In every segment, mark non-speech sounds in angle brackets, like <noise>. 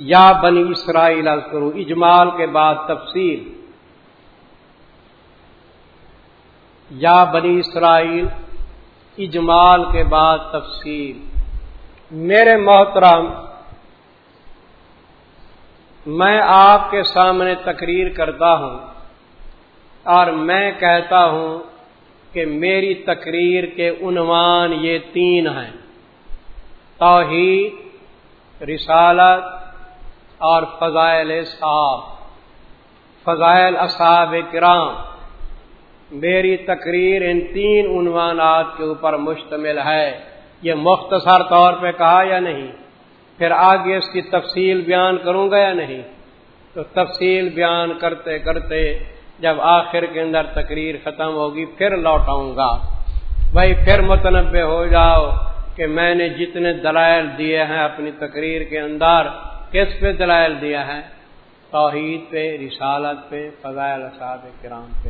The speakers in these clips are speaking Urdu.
یا بنی اسرائیل کرو اجمال کے بعد تفصیل۔ یا بنی اسرائیل، اجمال کے بعد تفصیل۔ میرے محترم، میں آپ کے سامنے تقریر کرتا ہوں اور میں کہتا ہوں کہ میری تقریر کے عنوان یہ تین ہیں توحید، رسالت اور فضائل صاحب فضائل اصحاب کرام۔ میری تقریر ان تین عنوانات کے اوپر مشتمل ہے۔ یہ مختصر طور پہ کہا یا نہیں؟ پھر آگے اس کی تفصیل بیان کروں گا یا نہیں؟ تو تفصیل بیان کرتے کرتے جب آخر کے اندر تقریر ختم ہوگی، پھر لوٹاؤں گا۔ بھائی، پھر متنوع ہو جاؤ کہ میں نے جتنے دلائل دیے ہیں اپنی تقریر کے اندر کس پہ دلائل دیا ہے توحید پہ، رسالت پہ، فضائل اساد کرام پہ۔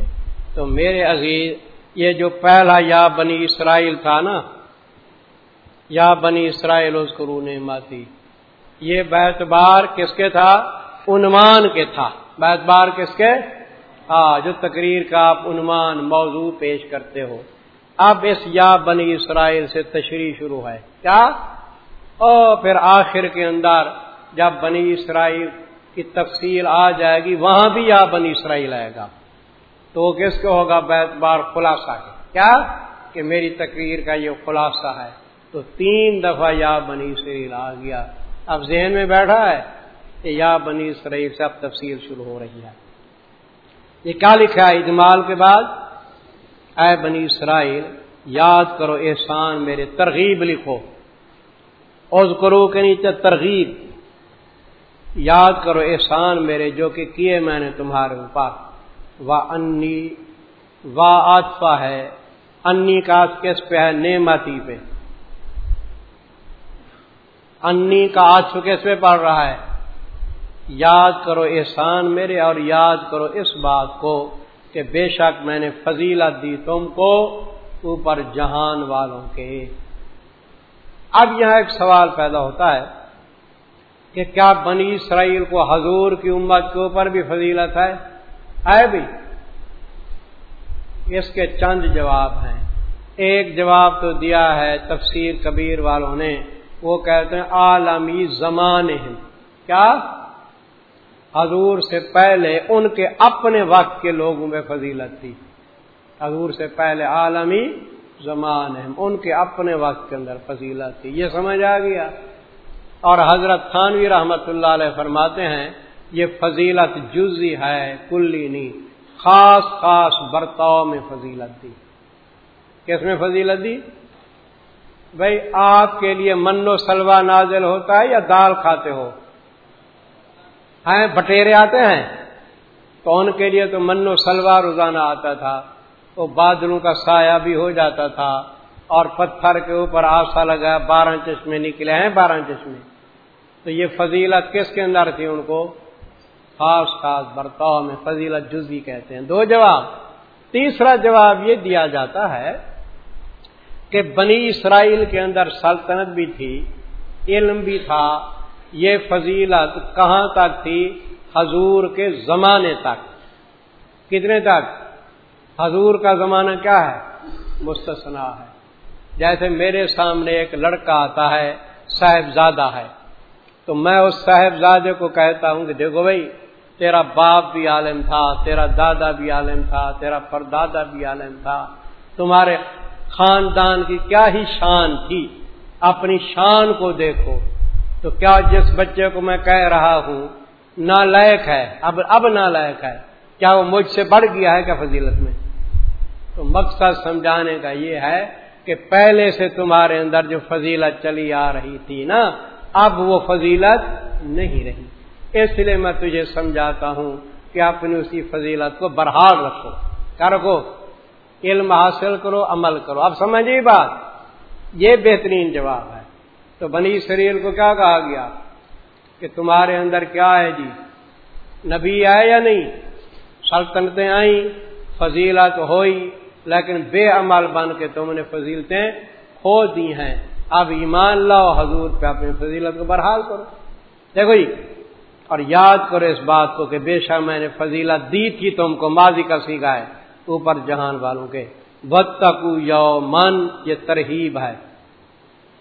تو میرے عزیز، یہ جو پہلا یا بنی اسرائیل تھا نا، یا بنی اسرائیل اس کو ماتی یہ بیت بار کس کے تھا؟ عنوان کے تھا۔ بیت بار کس کے؟ ہاں جو تقریر کا آپ عنوان، موضوع پیش کرتے ہو۔ اب اس یا بنی اسرائیل سے تشریح شروع ہے۔ کیا؟ اور پھر آخر کے اندر جب بنی اسرائیل کی تفصیل آ جائے گی، وہاں بھی یا بنی اسرائیل آئے گا۔ تو کس کو ہوگا؟ بیت بار خلاصہ کیا؟ کہ میری تقریر کا یہ خلاصہ ہے۔ تو تین دفعہ یا بنی اسرائیل آ گیا۔ اب ذہن میں بیٹھا ہے کہ یا بنی اسرائیل سے اب تفصیل شروع ہو رہی ہے۔ یہ کیا لکھا ہے اجمال کے بعد؟ اے بنی اسرائیل، یاد کرو احسان میرے، ترغیب لکھو۔ اوز کرو کے نیچے ترغیب۔ یاد کرو احسان میرے جو کہ کیے میں نے تمہارے اوپر۔ و انی و آتفا ہے۔ انی کا کس پہ ہے؟ نعمتی پہ۔ انی کا آج کس پہ پڑ رہا ہے؟ یاد کرو احسان میرے اور یاد کرو اس بات کو کہ بے شک میں نے فضیلت دی تم کو اوپر جہان والوں کے۔ اب یہاں ایک سوال پیدا ہوتا ہے۔ کہ کیا بنی اسرائیل کو حضور کی امت کے اوپر بھی فضیلت ہے؟ ہے بھی۔ اس کے چند جواب ہیں۔ ایک جواب تو دیا ہے تفسیر کبیر والوں نے۔ وہ کہتے ہیں، عالمی زمان کیا؟ حضور سے پہلے ان کے اپنے وقت کے لوگوں میں فضیلت تھی۔ حضور سے پہلے عالمی زمان ہے ان کے اپنے وقت کے اندر فضیلت تھی۔ یہ سمجھ آ گیا۔ اور حضرت خانوی رحمت اللہ علیہ فرماتے ہیں، یہ فضیلت جزی ہے کلی نہیں خاص خاص برتاؤ میں فضیلت دی۔ کس میں فضیلت دی؟ بھائی آپ کے لیے من و سلوا نازل ہوتا ہے یا دال کھاتے ہو؟ ہیں، بٹیرے آتے ہیں۔ تو ان کے لیے تو من و سلوا روزانہ آتا تھا۔ وہ بادلوں کا سایہ بھی ہو جاتا تھا اور پتھر کے اوپر آسا لگا بارہ چشمے نکلے ہیں، بارہ چشمے تو یہ فضیلت کس کے اندر تھی ان کو؟ خاص خاص برتاؤ میں فضیلت جزی کہتے ہیں۔ دو جواب۔ تیسرا جواب یہ دیا جاتا ہے کہ بنی اسرائیل کے اندر سلطنت بھی تھی، علم بھی تھا۔ یہ فضیلت کہاں تک تھی؟ حضور کے زمانے تک۔ کتنے تک؟ حضور کا زمانہ کیا ہے؟ مستثنا ہے۔ جیسے میرے سامنے ایک لڑکا آتا ہے، صاحبزادہ ہے۔ تو میں اس صاحبزادے کو کہتا ہوں کہ دیکھو بھائی، تیرا باپ بھی عالم تھا، تیرا دادا بھی عالم تھا، تیرا پردادا بھی عالم تھا، تمہارے خاندان کی کیا ہی شان تھی؟ اپنی شان کو دیکھو۔ تو کیا جس بچے کو میں کہہ رہا ہوں، نالائق ہے، اب اب نالائق ہے، کیا وہ مجھ سے بڑھ گیا ہے کیا فضیلت میں؟ تو مقصد سمجھانے کا یہ ہے کہ پہلے سے تمہارے اندر جو فضیلت چلی آ رہی تھی نا اب وہ فضیلت نہیں رہی۔ اس لیے میں تجھے سمجھاتا ہوں کہ اپنی اسی فضیلت کو برحال رکھو۔ کیا رکھو؟ علم حاصل کرو، عمل کرو۔ اب سمجھیے بات؟ یہ بہترین جواب ہے۔ تو بنی شریر کو کیا کہا گیا؟ کہ تمہارے اندر کیا ہے جی؟ نبی آئے یا نہیں؟ سلطنتیں آئیں، فضیلت ہوئی، لیکن بے عمل بن کے تم نے فضیلتیں کھو دی ہیں۔ اب ایمان لاؤ، حضور پہ اپنی فضیلت کو برحال کرو۔ دیکھو جی اور یاد کرو اس بات کو کہ بے شک میں نے فضیلت دی تھی تم کو، ماضی کا سیکھا ہے، اوپر جہان والوں کے۔ بد یو من یہ ترہیب ہے۔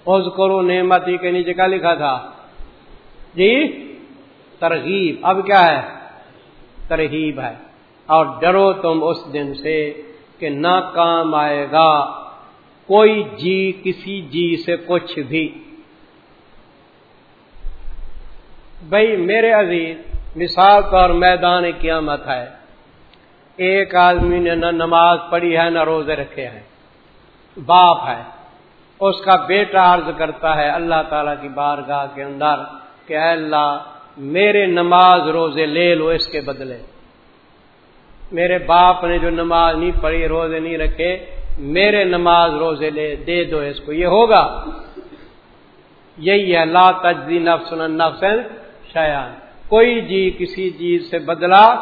اس کرو نعمتی کے نیچے کا لکھا تھا؟ جی ترغیب۔ اب کیا ہے؟ ترہیب ہے۔ اور ڈرو تم اس دن سے کہ نہ کام آئے گا۔ کوئی جی کسی جی سے کچھ بھی۔ بھائی میرے عزیز، مثال طور میدان قیامت ہے۔ ایک آدمی نے نہ نماز پڑھی ہے، نہ روزے رکھے ہیں۔ باپ ہے۔ اس کا بیٹا عرض کرتا ہے اللہ تعالی کی بارگاہ کے اندر کہ اے اللہ، میرے نماز روزے لے لو اس کے بدلے۔ میرے باپ نے جو نماز نہیں پڑھی، روزے نہیں رکھے میرے نماز روزے لے، دے دو، اس کو یہ ہوگا۔ یہی ہے، لا تجزی نفس نفس شیان کوئی جی کسی چیز سے بدلا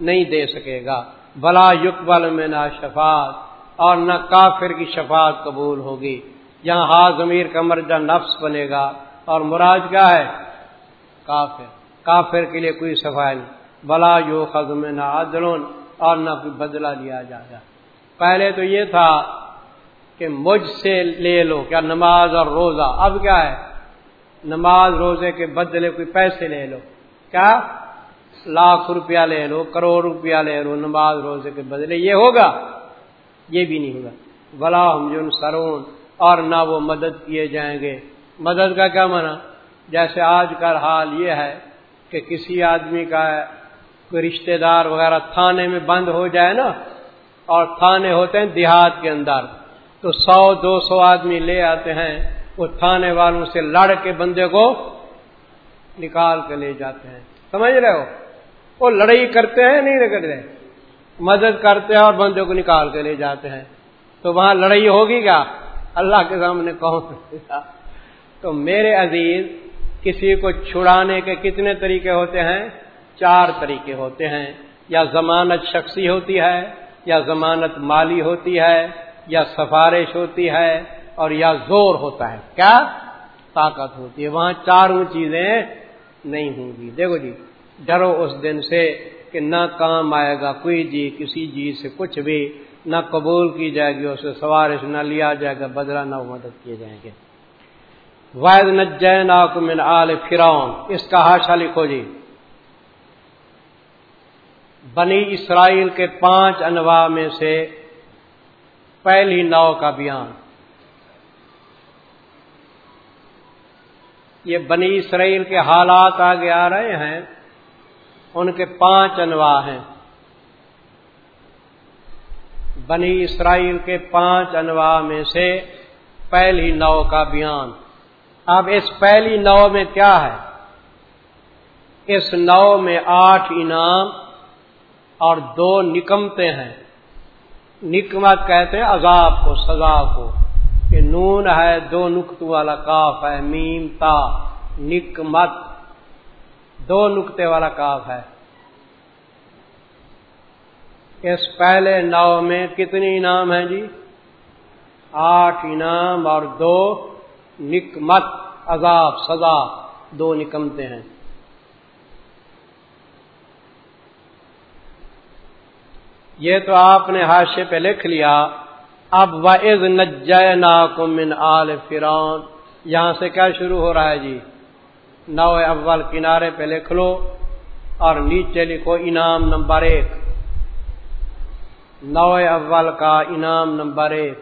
نہیں دے سکے گا۔ بلا یقبل میں نہ شفاعت، اور نہ کافر کی شفاعت قبول ہوگی۔ یہاں ہا ضمیر کا مرجع نفس بنے گا۔ اور مراد کیا ہے؟ کافر۔ کافر کے لیے کوئی صفائی نہیں۔ بلا یو خزم نہ عدلون اور نہ کوئی بدلہ لیا جائے گا۔ پہلے تو یہ تھا کہ مجھ سے لے لو، کیا نماز اور روزہ؟ اب کیا ہے؟ نماز روزے کے بدلے کوئی پیسے لے لو۔ کیا؟ لاکھ روپیہ لے لو، کروڑ روپیہ لے لو، نماز روزے کے بدلے۔ یہ ہوگا؟ یہ بھی نہیں ہوگا۔ بلا ہم جن سرون اور نہ وہ مدد کیے جائیں گے۔ مدد کا کیا منع جیسے آج کل حال یہ ہے کہ کسی آدمی کا کوئی رشتے دار وغیرہ تھانے میں بند ہو جائے نا اور تھانے ہوتے ہیں دیہات کے اندر۔ تو سو، دو سو آدمی لے آتے ہیں، وہ تھانے والوں سے لڑ کے بندے کو نکال کے لے جاتے ہیں۔ سمجھ رہے ہو؟ وہ لڑائی کرتے ہیں، نہیں رہے۔ مدد کرتے ہیں اور بندے کو نکال کے لے جاتے ہیں۔ تو وہاں لڑائی ہوگی کیا؟ اللہ کے سامنے کون تو میرے عزیز، کسی کو چھڑانے کے کتنے طریقے ہوتے ہیں؟ چار طریقے ہوتے ہیں۔ یا ضمانت شخصی ہوتی ہے یا ضمانت مالی ہوتی ہے، یا سفارش ہوتی ہے اور یا زور ہوتا ہے۔ کیا؟ طاقت ہوتی ہے۔ وہاں چاروں چیزیں نہیں ہوں گی۔ دیکھو جی ڈرو اس دن سے کہ نہ کام آئے گا، کوئی جی کسی جی سے کچھ بھی نہ قبول کی جائے گی، اسے سوارش نہ لیا جائے گا بدلا نہ مدد کیے جائیں گے۔ واحد نجین من آل فرعون اس کا ہاشا لکھو جی۔ بنی اسرائیل کے پانچ انواع میں سے پہلی نو کا بیان۔ یہ بنی اسرائیل کے حالات آگے آ رہے ہیں۔ ان کے پانچ انواع ہیں۔ بنی اسرائیل کے پانچ انواع میں سے پہلی نو کا بیان۔ اب اس پہلی نو میں کیا ہے؟ اس نو میں آٹھ انعام اور دو نکمتے ہیں۔ نکمت کہتے ہیں عذاب کو، سزا کو۔ کہ نون ہے، دو نقطوں والا کاف ہے، میم تا، نکمت۔ دو نقطے والا کاف ہے۔ اس پہلے نو میں کتنی انعام ہیں جی؟ آٹھ انعام اور دو نکمت، عذاب، سزا، دو نکمتے ہیں۔ یہ تو آپ نے حاشے پہ لکھ لیا۔ اب وز نجنا من آل فرون یہاں سے کیا شروع ہو رہا ہے جی؟ نو اول کنارے پہ لکھ لو اور نیچے لکھو انعام نمبر ایک۔ نو اول کا انعام نمبر ایک۔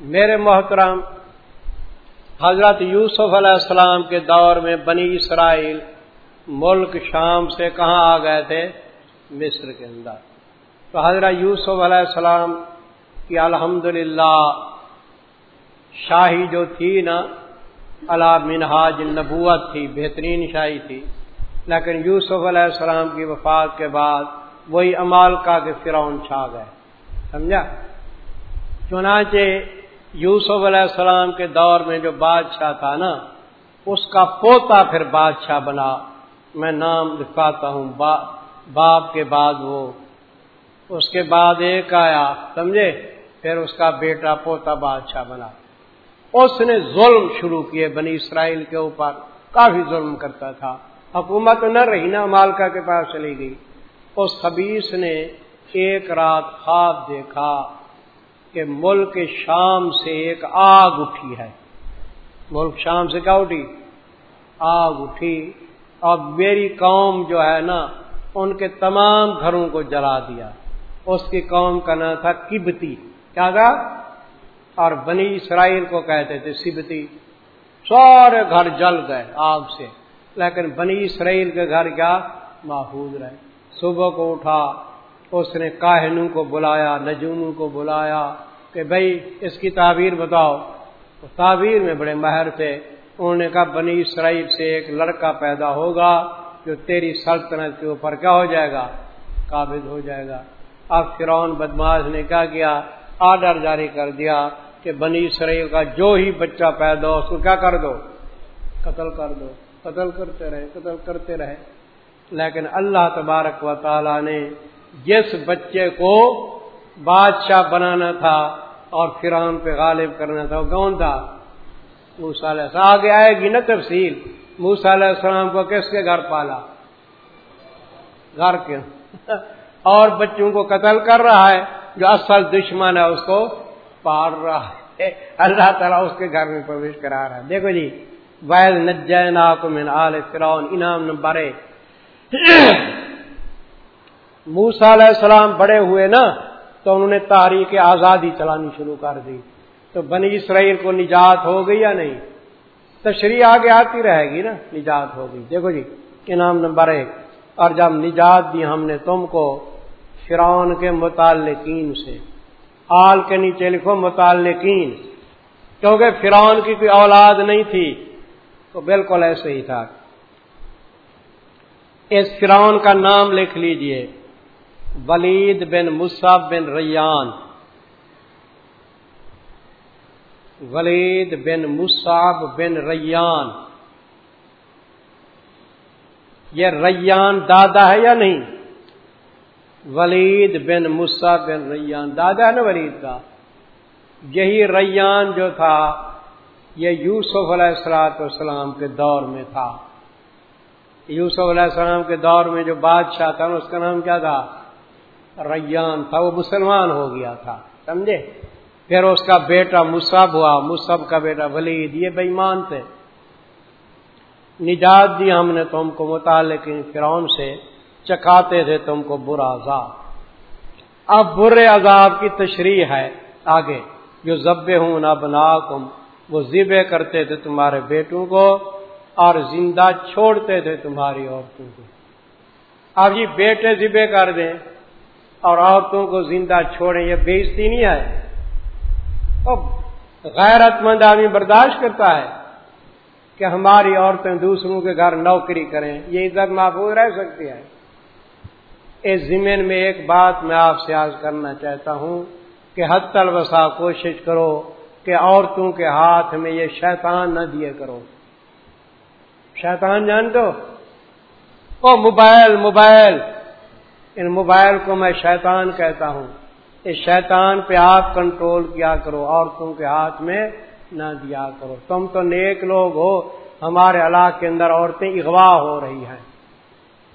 میرے محترم حضرت یوسف علیہ السلام کے دور میں بنی اسرائیل ملک شام سے کہاں آ گئے تھے؟ مصر کے اندر۔ تو حضرت یوسف علیہ السلام کی الحمد شاہی جو تھی نا اللہ منہاج نبوت تھی، بہترین شاہی تھی۔ لیکن یوسف علیہ السلام کی وفات کے بعد وہی امال کا کے فرعون چھا گئے۔ سمجھا؟ چنانچہ یوسف علیہ السلام کے دور میں جو بادشاہ تھا نا، اس کا پوتا پھر بادشاہ بنا۔ میں نام لکھاتا ہوں، با، باپ کے بعد وہ۔ اس کے بعد ایک آیا، سمجھے؟ پھر اس کا بیٹا پوتا بادشاہ بنا۔ اس نے ظلم شروع کیے بنی اسرائیل کے اوپر۔ کافی ظلم کرتا تھا۔ حکومت نہ رہی نا مالکا کے پاس چلی گئی۔ اس خبیص نے ایک رات خواب دیکھا۔ کہ ملک شام سے ایک آگ اٹھی ہے۔ ملک شام سے کیا اٹھی؟ آگ اٹھی۔ اور میری قوم جو ہے نا، ان کے تمام گھروں کو جلا دیا۔ اس کی قوم کا نام تھا کبتی۔ کیا تھا اور بنی اسرائیل کو کہتے تھے سبتی۔ سارے گھر جل گئے آگ سے۔ لیکن بنی اسرائیل کے گھر کیا؟ محفوظ رہے۔ صبح کو اٹھا۔ اس نے کاہنوں کو بلایا، نجوموں کو بلایا کہ بھائی اس کی تعبیر بتاؤ۔ تعبیر میں بڑے ماہر تھے۔ انہوں نے کہا، بنی اسرائیل سے ایک لڑکا پیدا ہوگا جو تیری سلطنت کے اوپر کیا ہو جائے گا؟ قابض ہو جائے گا۔ اب فرعون بدماش نے کیا کیا؟ آرڈر جاری کر دیا کہ بنی اسرائیل کا جو ہی بچہ پیدا ہو، اس کو کیا کر دو؟ قتل کر دو۔ قتل کرتے رہے، قتل کرتے رہے۔ لیکن اللہ تبارک و تعالی نے جس بچے کو بادشاہ بنانا تھا اور فرعون پہ غالب کرنا تھا، وہ کون تھا؟ موسا علیہ السلام۔ آگے آئے گی نا تفصیل۔ موسا علیہ السلام کو کس کے گھر پالا؟ گھر کے۔ <laughs> اور بچوں کو قتل کر رہا ہے، جو اصل دشمن ہے، اس کو پار رہا ہے۔ <laughs> اللہ تعالیٰ اس کے گھر میں پرویش کرا رہا ہے۔ دیکھو جی ویل نجینا کو من آل فرعون، انعام نمبر <clears throat> موسا علیہ السلام بڑے ہوئے نا، تو انہوں نے تاریخ آزادی چلانی شروع کر دی۔ تو بنی اسرائیل کو نجات ہو گئی یا نہیں؟ تشریح آگے آتی رہے گی نا، نجات ہو گئی۔ دیکھو جی انعام نمبر ایک۔ اور جب نجات دی ہم نے تم کو فرعون کے متعلقین سے، آل کے نیچے لکھو متعلقین۔ کیونکہ فرعون کی کوئی اولاد نہیں تھی تو بالکل ایسے ہی تھا۔ اس فرعون کا نام لکھ لیجیے۔ ولید بن مصعب بن ریان۔ ولید بن مصعب بن ریان۔ یہ ریان دادا ہے یا نہیں؟ ولید بن مسا بن ریان۔ دادا ہے نا ولید کا؟ یہی ریان جو تھا، یہ یوسف علیہ السلاۃ والسلام کے دور میں تھا۔ یوسف علیہ السلام کے دور میں جو بادشاہ تھا، اس کا نام کیا تھا؟ ریان تھا، وہ مسلمان ہو گیا تھا، سمجھے؟ پھر اس کا بیٹا مصب ہوا مصب کا بیٹا ولید، یہ بےمان تھے۔ نجات دی ہم نے تم کو، متعلق فرعون سے چکھاتے تھے تم کو برا عذاب۔ اب برے عذاب کی تشریح ہے آگے۔ جو ضب ہوں نہ بنا کم وہ ذبے کرتے تھے تمہارے بیٹوں کو اور زندہ چھوڑتے تھے تمہاری عورتوں کو۔ اب یہ بیٹے ذبے کر دیں۔ اور عورتوں کو زندہ چھوڑیں یہ بےزتی نہیں ہے۔ غیرت مند آدمی برداشت کرتا ہے کہ ہماری عورتیں دوسروں کے گھر نوکری کریں، یہ عزت محفوظ رہ سکتی ہے۔ اس زمین میں ایک بات میں آپ سے آج کرنا چاہتا ہوں کہ حد الوسا کوشش کرو کہ عورتوں کے ہاتھ میں یہ شیطان نہ دیے کرو۔ شیطان جان دو؟ او موبائل موبائل۔ ان موبائل کو میں شیطان کہتا ہوں۔ اس شیطان پہ آپ کنٹرول کیا کرو، عورتوں کے ہاتھ میں نہ دیا کرو۔ تم تو نیک لوگ ہو، ہمارے علاقے کے اندر عورتیں اغوا ہو رہی ہیں۔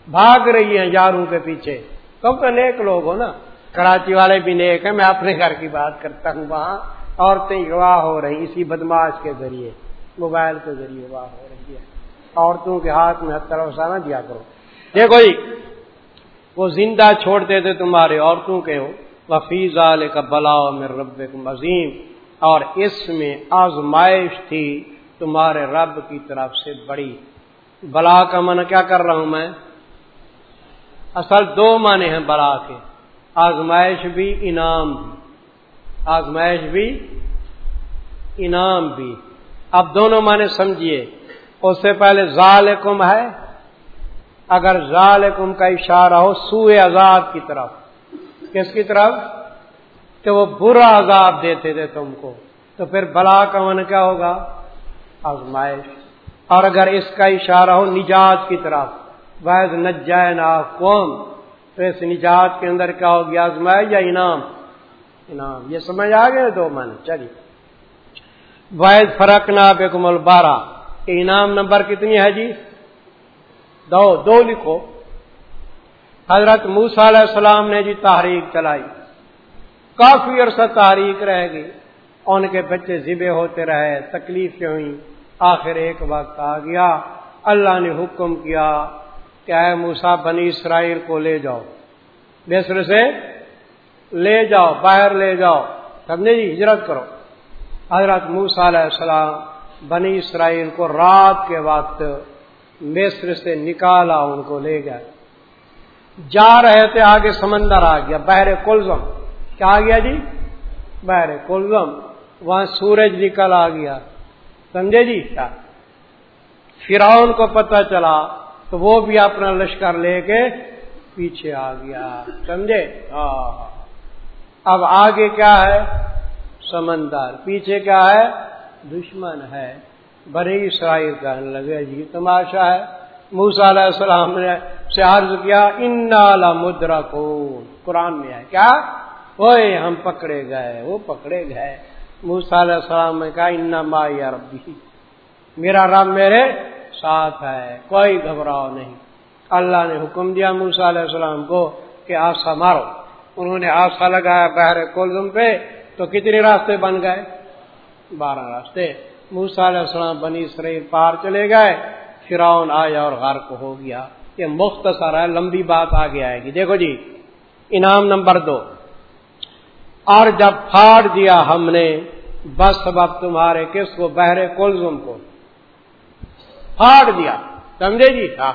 بھاگ رہی ہیں یاروں کے پیچھے۔ تم تو نیک لوگ ہو نا۔ کراچی والے بھی نیک ہیں، میں اپنے گھر کی بات کرتا ہوں۔ وہاں عورتیں اغوا ہو رہی اسی بدماش کے ذریعے، موبائل کے ذریعے اغوا ہو رہی ہے عورتوں کے ہاتھ میں طرف نہ دیا کرو۔ دیکھو جی وہ زندہ چھوڑتے تھے تمہارے عورتوں کے ہو۔ وفیز کا بلاؤ میں رب عظیم۔ اور اس میں آزمائش تھی تمہارے رب کی طرف سے بڑی۔ بلا کا من کیا کر رہا ہوں میں؟ اصل دو معنی ہیں بلا کے۔ آزمائش بھی انعام بھی۔ آزمائش بھی انعام بھی۔ اب دونوں معنی سمجھیے۔ اس سے پہلے ظالکم ہے۔ اگر ظالکم کا اشارہ ہو سوئے عذاب کی طرف۔ کس کی طرف؟ کہ وہ برا عذاب دیتے تھے تم کو۔ تو پھر بلا کا من کیا ہوگا؟ آزمائش۔ اور اگر اس کا اشارہ ہو، نجات کی طرف۔ ویز نجائے نا قوم تو اس نجات کے اندر کیا ہوگی؟ آزمائش یا انعام؟ انعام۔ یہ سمجھ آ گئے دو من چلیے۔ واحد فرق نا بیکمل بارہ انعام نمبر کتنی ہے جی؟ دو دو لکھو۔ حضرت موسا علیہ السلام نے جی تحریک چلائی۔ کافی عرصہ تحریک رہ گئی۔ ان کے بچے ذبے ہوتے رہے، تکلیفیں ہوئی آخر ایک وقت آ گیا۔ اللہ نے حکم کیا کہ اے موسا بنی اسرائیل کو لے جاؤ۔ مصر سے لے جاؤ، باہر لے جاؤ۔ سمجھے جی؟ ہجرت کرو۔ حضرت موسا علیہ السلام بنی اسرائیل کو رات کے وقت مصر سے نکالا، ان کو لے گئے جا رہے تھے آگے سمندر، آ گیا بحر کلزم۔ کیا آ گیا جی؟ بحر کلزم۔ وہاں سورج نکل آ گیا۔ سمجھے جی؟ کیا؟ فراؤن کو پتہ چلا تو وہ بھی اپنا لشکر لے کے پیچھے آ گیا۔ سمجھے؟ ہاں۔, ہاں۔ اب آگے کیا ہے؟ سمندر۔ پیچھے کیا ہے؟ دشمن ہے۔ بڑی اسرائیل کہنے لگے جی تماشا ہے۔ موسا علیہ السلام نے سے عرض کیا ان مدرا کو قرآن میں ہے۔ کیا؟ وہ ہم پکڑے گئے، وہ پکڑے گئے۔ موسا علیہ السلام نے کہا ان ما یا ربی میرا رب میرے ساتھ ہے، کوئی گھبراؤ نہیں۔ اللہ نے حکم دیا موسا علیہ السلام کو کہ آسا مارو۔ انہوں نے آسا لگایا بحر کولزم پہ، تو کتنے راستے بن گئے؟ بارہ راستے۔ موسا علیہ السلام بنی اسرائیل پار چلے گئے فراؤن آیا اور غرق ہو گیا۔ یہ مختصر ہے، لمبی بات آگے آئے گی۔ دیکھو جی انعام نمبر دو۔ اور جب پھاڑ دیا ہم نے، بس سبب تمہارے کس کو؟ بہرے کلزم کو۔ پھاڑ دیا۔ سمجھے جی؟ ہاں۔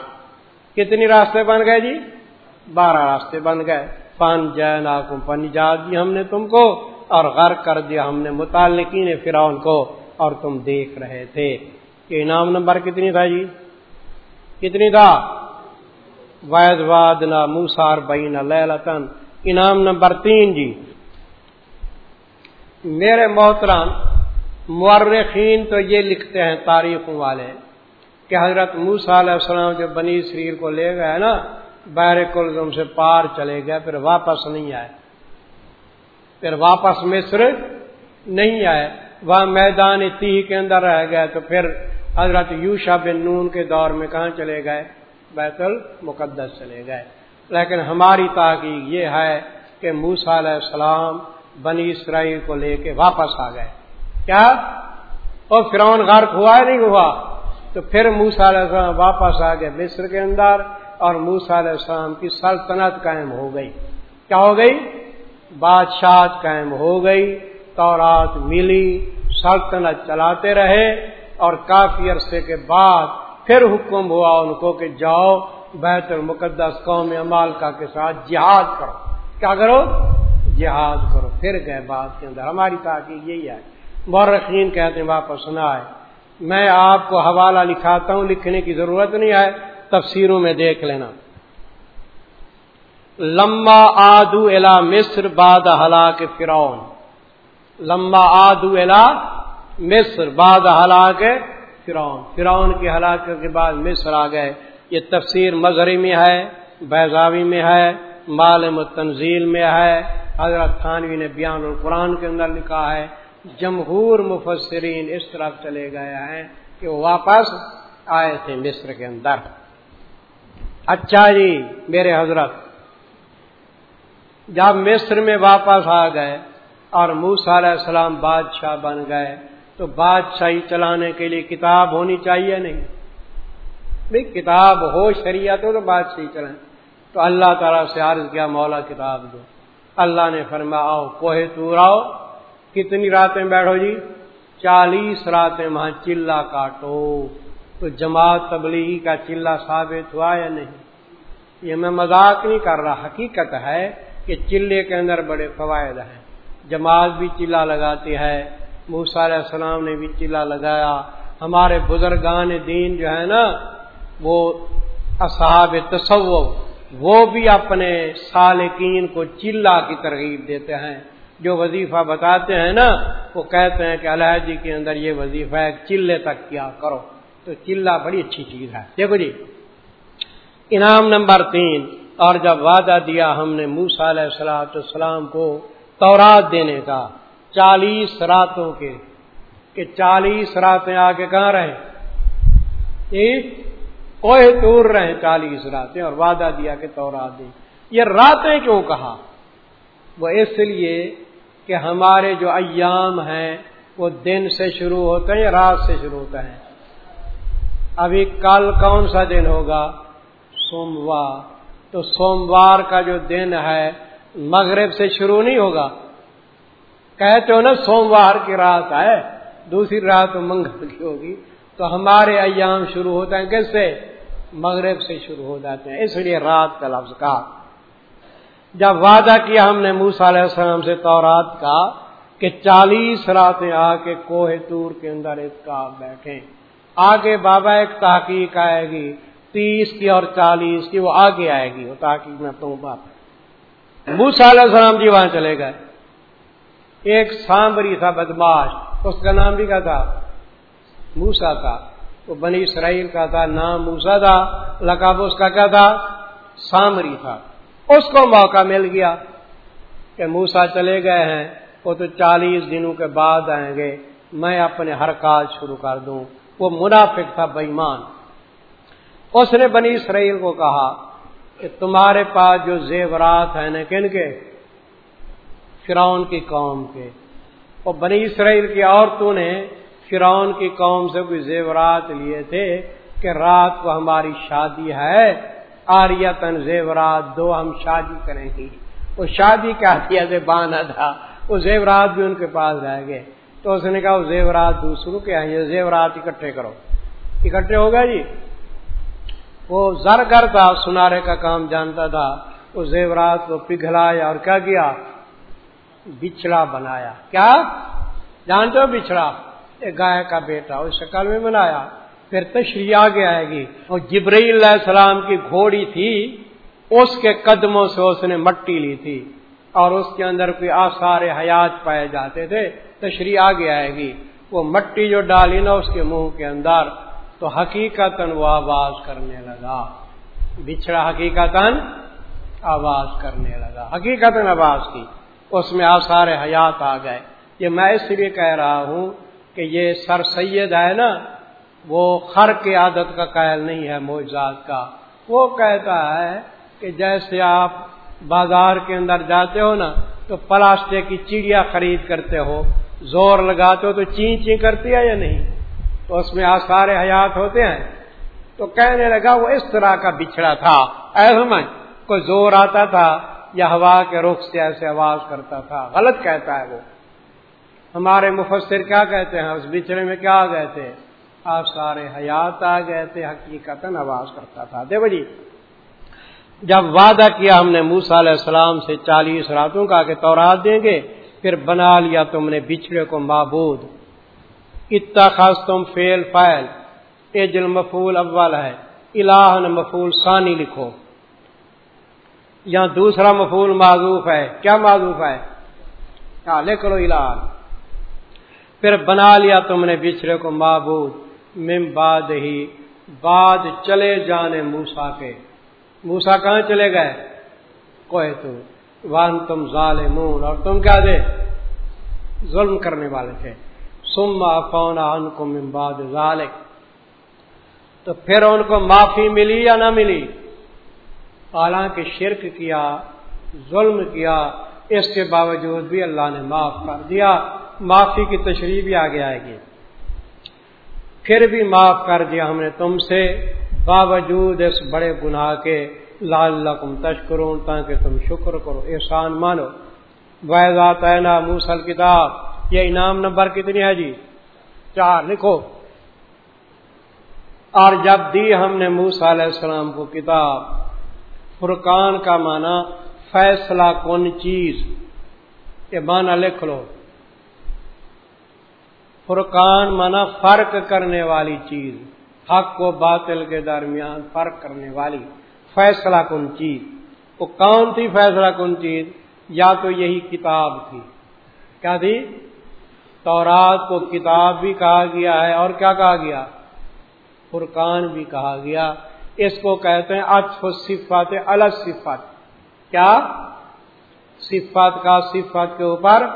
کتنی راستے بن گئے جی؟ بارہ راستے بن گئے۔ پان جین آکم پن دی ہم نے تم کو اور غرق کر دیا ہم نے۔ متعلقین فراؤن کو۔ اور تم دیکھ رہے تھے۔ کہ انعام نمبر کتنی تھا جی؟ کتنی تھا؟ وید واد نہ موسار بین لطن انعام نمبر تین جی۔ میرے محترام مورخین تو یہ لکھتے ہیں تاریخوں والے کہ حضرت موسا علیہ السلام جو بنی شریر کو لے گئے نا، بحر کلزم سے پار چلے گئے، پھر واپس نہیں آئے۔ پھر واپس مصر نہیں آئے۔ وہاں میدان تی کے اندر رہ گئے تو پھر حضرت یوشا بن نون کے دور میں کہاں چلے گئے؟ بیت المقدس چلے گئے۔ لیکن ہماری تحقیق یہ ہے کہ موسا علیہ السلام بنی اسرائیل کو لے کے واپس آ گئے۔ کیا؟ اور فرعون غرق ہوا ہے نہیں ہوا؟ تو پھر موسا علیہ السلام واپس آ گئے مصر کے اندر اور موسا علیہ السلام کی سلطنت قائم ہو گئی۔ کیا ہو گئی؟ بادشاہ قائم ہو گئی۔ تورات ملی، سلطنت چلاتے رہے اور کافی عرصے کے بعد پھر حکم ہوا ان کو کہ جاؤ بیت المقدس قوم کا کے ساتھ جہاد کرو۔ کیا کرو؟ جہاد کرو۔ پھر گئے بات کے اندر۔ ہماری تاکہ یہی ہے۔ مورخین کہتے ہیں واپس سنا ہے میں آپ کو حوالہ لکھاتا ہوں، لکھنے کی ضرورت نہیں ہے۔ تفسیروں میں دیکھ لینا۔ لمبا آدو الا مصر باد ہلاک فرعون۔ لمبا آدو الا مصر، بعد ہلاک فرعون۔ فرعون کی ہلاکت کے بعد مصر آ گئے۔ یہ تفسیر مغربی میں ہے، بیضاوی میں ہے مالم تنزیل میں ہے۔ حضرت خانوی نے بیان القرآن کے اندر لکھا ہے، جمہور مفسرین اس طرف چلے گئے ہیں کہ وہ واپس آئے تھے مصر کے اندر۔ اچھا جی میرے حضرت، جب مصر میں واپس آ گئے اور موسا علیہ السلام بادشاہ بن گئے۔ تو بادشاہی چلانے کے لیے کتاب ہونی چاہیے نہیں؟ بھائی کتاب ہو شریعت ہو تو بادشاہی چلائیں تو اللہ تعالیٰ سے عرض کیا، مولا کتاب دو۔ اللہ نے فرما آؤ کوہ تو آؤ۔ کتنی راتیں بیٹھو جی؟ چالیس راتیں وہاں چلا کاٹو۔ تو جماعت تبلیغی کا چلا ثابت ہوا یا نہیں؟ یہ میں مذاق نہیں کر رہا، حقیقت ہے کہ چلے کے اندر بڑے فوائد ہیں۔ جماعت بھی چلا لگاتی ہے۔ موسا علیہ السلام نے بھی چلا لگایا۔ ہمارے بزرگان دین جو ہے نا، وہ اصحاب تصور وہ بھی اپنے سالکین کو چلا کی ترغیب دیتے ہیں۔ جو وظیفہ بتاتے ہیں نا، وہ کہتے ہیں کہ اللہ جی کے اندر یہ وظیفہ ہے، چلے تک کیا کرو۔ تو چلا بڑی اچھی چیز ہے۔ دیکھو جی انعام نمبر تین، اور جب وعدہ دیا ہم نے موسا علیہ السلام کو تورات دینے کا، چالیس راتوں کے، کہ چالیس راتیں آ کے کہاں رہے کوئی دور رہے چالیس راتیں اور وعدہ دیا کہ تورات دیں۔ یہ راتیں کیوں کہا؟ وہ اس لیے کہ ہمارے جو ایام ہیں، وہ دن سے شروع ہوتے ہیں یا رات سے شروع ہوتے ہیں۔ ابھی کل کون سا دن ہوگا؟ سوموار۔ تو سوموار کا جو دن ہے مغرب سے شروع نہیں ہوگا۔ کہتے ہو نا سوموار کی رات ہے، دوسری رات منگل کی ہوگی۔ تو ہمارے ایام شروع ہوتے ہیں کیسے مغرب سے شروع ہو جاتے ہیں۔ اس لیے رات کا لفظ کا۔ جب وعدہ کیا ہم نے موسا علیہ السلام سے تورات کا کہ چالیس راتیں آ کے کوہ تور کے اندر ایک کا بیٹھے آگے بابا ایک تحقیق آئے گی، تیس کی اور چالیس کی، وہ آگے آئے گی، وہ تحقیق میں تو باپ موسا علیہ السلام جی وہاں چلے گئے۔ ایک سامبری تھا بدماش، اس کا نام بھی کیا تھا؟ موسا تھا۔ وہ بنی اسرائیل کا تھا، نام موسا تھا۔ لقب اس کا کیا تھا؟ سامری تھا۔ اس کو موقع مل گیا کہ موسا چلے گئے ہیں۔ وہ تو چالیس دنوں کے بعد آئیں گے۔ میں اپنے ہر کاج شروع کر دوں۔ وہ منافق تھا بےمان اس نے بنی اسرائیل کو کہا کہ تمہارے پاس جو زیورات ہیں نا کن کے؟ فرعون کی قوم کے۔ اور بنی اسرائیل کی عورتوں نے فرعون کی قوم سے کوئی زیورات لیے تھے کہ رات کو ہماری شادی ہے آریہ تن زیورات دو ہم شادی کریں گی وہ شادی کا سے بانا تھا، وہ زیورات بھی ان کے پاس رہ گئے۔ تو اس نے کہا وہ زیورات دوسروں کے آئیں زیورات اکٹھے کرو۔ اکٹھے ہو گئے جی؟ وہ زرگر تھا سنارے کا کام جانتا تھا وہ زیورات کو پگھلایا اور کیا کیا؟ بچڑا بنایا۔ کیا؟ جانتے ہو بچڑا ایک گائے کا بیٹا، اس شکل میں بنایا پھر تشریح آگے آئے گی۔ اور جبری علیہ السلام کی گھوڑی تھی، اس کے قدموں سے اس نے مٹی لی تھی۔ اور اس کے اندر کوئی آثار حیات پائے جاتے تھے۔ تشریح آگے آئے گی۔ وہ مٹی جو ڈالی نا، اس کے منہ کے اندر تو حقیقت وہ آواز کرنے لگا۔ بچھڑا حقیقت آواز کرنے لگا۔ حقیقت آواز کی۔ اس میں آثار حیات آ گئے۔ یہ میں اس لیے کہہ رہا ہوں کہ یہ سر سید ہے نا، وہ خر کی عادت کا قائل نہیں ہے معجزات کا۔ وہ کہتا ہے کہ جیسے آپ بازار کے اندر جاتے ہو نا، تو پلاسٹک کی چڑیا خرید کرتے ہو۔ زور لگاتے ہو تو چین چین کرتی ہے یا نہیں؟ تو اس میں آثار حیات ہوتے ہیں۔ تو کہنے لگا وہ اس طرح کا بچھڑا تھا۔ ایسا کوئی زور آتا تھا یا ہوا کے رخ سے ایسے آواز کرتا تھا؟ غلط کہتا ہے وہ۔ ہمارے مفسر کیا کہتے ہیں؟ اس بچڑے میں کیا آ گئے تھے؟ آپ سارے حیات آ گئے تھے حقیقت آواز کرتا تھا۔ دیو جی جب وعدہ کیا ہم نے موسا علیہ السلام سے چالیس راتوں کا کہ تورات دیں گے، پھر بنا لیا تم نے بچڑے کو معبود۔ اتنا خاص تم فیل فائل ایجل مفول اول ہے الہ مفول ثانی لکھو۔ یہاں دوسرا مفول معذوف ہے، کیا معذوف ہے؟ کیا لکھ لو الہ پھر بنا لیا تم نے بچھڑے کو معبود مم بعد ہی، بعد چلے جانے موسا کے۔ موسا کہاں چلے گئے؟ کوئی تو۔ وان تم ظالمون، اور تم کیا دے ظلم کرنے والے تھے۔ سما فونا ان کو ممباد ظالق تو پھر ان کو معافی ملی یا نہ ملی؟ حالانکہ شرک کیا، ظلم کیا، اس کے باوجود بھی اللہ نے معاف کر دیا، معافی کی تشریح بھی آگے آئے گی۔ پھر بھی معاف کر دیا ہم نے تم سے، باوجود اس بڑے گناہ کے لال لقم تشکروں تاکہ تم شکر کرو، احسان مانو۔ ویزات موسل کتاب یہ انعام نمبر کتنی ہے جی؟ چار، لکھو۔ اور جب دی ہم نے موسا علیہ السلام کو کتاب، فرقان کا معنی فیصلہ کون چیز، یہ معنی لکھ لو۔ فرقان مانا فرق کرنے والی چیز، حق و باطل کے درمیان فرق کرنے والی، فیصلہ کن چیز۔ وہ کون تھی فیصلہ کن چیز؟ یا تو یہی کتاب تھی۔ کیا تھی؟ تورات کو کتاب بھی کہا گیا ہے اور کیا کہا گیا؟ فرقان بھی کہا گیا۔ اس کو کہتے ہیں اچھ صفات الگ صفت کیا؟ صفت کا صفت کے اوپر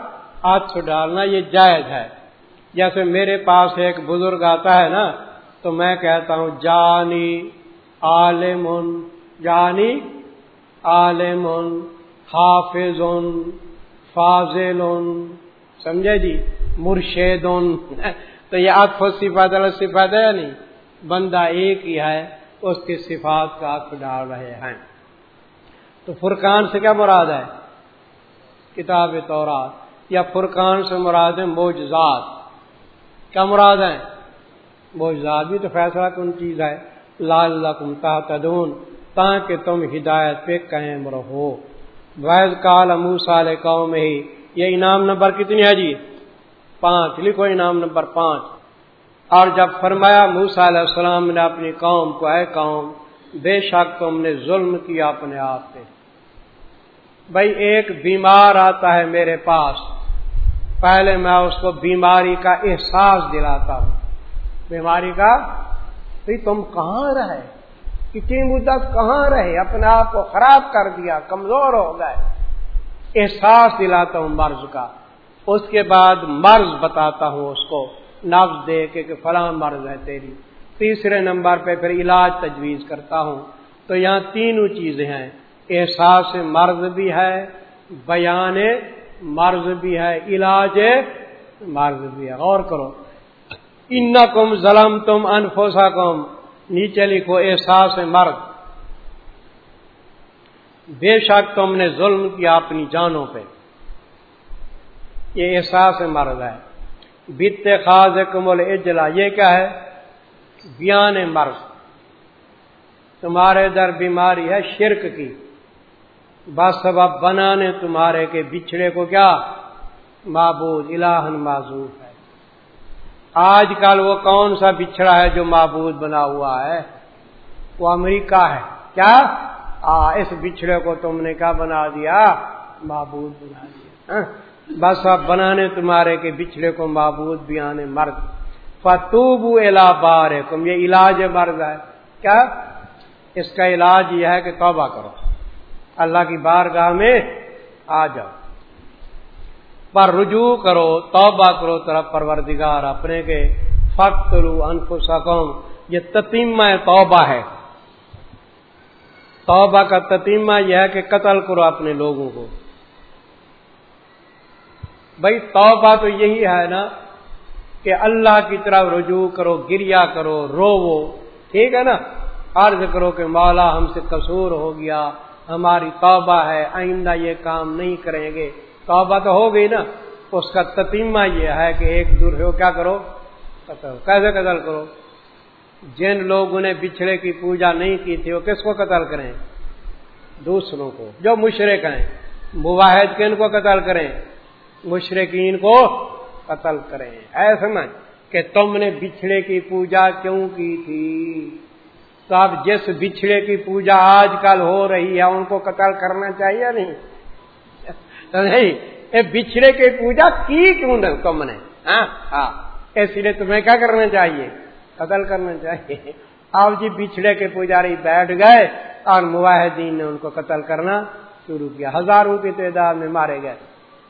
ہاتھ ڈالنا یہ جائز ہے۔ جیسے میرے پاس ایک بزرگ آتا ہے نا، تو میں کہتا ہوں، جانی عالم جانی عالم، حافظ، فاضل۔ سمجھے جی؟ مرشید تو یہ آت صفات الگ صفات ہے یا نہیں؟ بندہ ایک ہی ہے، اس کی صفات کا آت ڈال رہے ہیں۔ تو فرقان سے کیا مراد ہے؟ کتاب تورات، یا فرقان سے مراد ہے موجزات کیا مراد ہے موجزات بھی تو فیصلہ کن چیز ہے؟ لال لکم تحتدون تاکہ تم ہدایت پہ قائم رہو۔ ویز کال موسال قوم ہی یہ انعام نمبر کتنی ہے جی؟ پانچ۔ لکھو انعام نمبر پانچ۔ اور جب فرمایا موسا علیہ السلام نے اپنی قوم کو، اے قوم، بے شک تم نے ظلم کیا اپنے آپ پہ۔ بھائی ایک بیمار آتا ہے میرے پاس۔ پہلے میں اس کو بیماری کا احساس دلاتا ہوں۔ بیماری کا بھائی تم کہاں رہے؟ اتنی مدت کہاں رہے؟ اپنے آپ کو خراب کر دیا، کمزور ہو گئے۔ احساس دلاتا ہوں مرض کا۔ اس کے بعد مرض بتاتا ہوں اس کو۔ نفز دے کے کہ فلاں مرض ہے تیری۔ تیسرے نمبر پہ پھر علاج تجویز کرتا ہوں۔ تو یہاں تینوں چیزیں ہیں۔ احساس مرض بھی ہے، بیان مرض بھی ہے، علاج مرض بھی ہے۔ غور کرو۔ ان کم ظلم تم انفوسا کم نیچے لکھو احساس مرض۔ بے شک تم نے ظلم کیا اپنی جانوں پہ۔ یہ احساس مرض ہے۔ بت خاص کمل اجلا، یہ کیا ہے؟ بیان مرض تمہارے در بیماری ہے شرک کی۔ بس سبب بنانے تمہارے کے بچھڑے کو کیا؟ معبود الہن معذور ہے۔ آج کل وہ کون سا بچھڑا ہے جو معبود بنا ہوا ہے؟ وہ امریکہ ہے۔ کیا؟ اس بچھڑے کو تم نے کیا بنا دیا؟ معبود بنا دیا۔ ہاں؟ بس اب بنانے تمہارے کے بچھڑے کو معبود بھی آنے مرد۔ فتوب الا بار تم یہ علاج مرد ہے۔ کیا؟ اس کا علاج یہ ہے کہ توبہ کرو۔ اللہ کی بارگاہ میں آ جاؤ۔ پر رجوع کرو، توبہ کرو طرف پروردگار اپنے کے۔ فخت انف سکم یہ تتیمہ توبہ ہے۔ توبہ کا تتیمہ یہ ہے کہ قتل کرو اپنے لوگوں کو۔ بھائی توبہ تو یہی ہے نا کہ اللہ کی طرف رجوع کرو، گریا کرو رو وہ ٹھیک ہے نا؟ عرض کرو کہ مولا ہم سے قصور ہو گیا، ہماری توبہ ہے، آئندہ یہ کام نہیں کریں گے۔ توبہ تو ہو گئی نا، اس کا تتیمہ یہ ہے کہ ایک دور ہو، کیا کرو؟ قتل، کیسے قتل کرو؟ جن لوگوں نے بچھڑے کی پوجا نہیں کی تھی، وہ کس کو قتل کریں؟ دوسروں کو، جو مشرق ہیں۔ مواحد کن کو قتل کریں؟ مشرقین کو قتل کریں۔ ایسا سمجھ کہ تم نے بچھڑے کی پوجا کیوں کی تھی؟ تو اب جس بچھڑے کی پوجا آج کل ہو رہی ہے، ان کو قتل کرنا چاہیے نہیں؟ نہیں بچھڑے کی پوجا کی کیوں تم نے؟ ہاں ہاں۔ اس لیے تمہیں کیا کرنا چاہیے؟ قتل کرنا چاہیے۔ اب جی بچھڑے کے پجاری بیٹھ گئے، اور مواحدین نے ان کو قتل کرنا شروع کیا۔ ہزاروں کی تعداد میں مارے گئے۔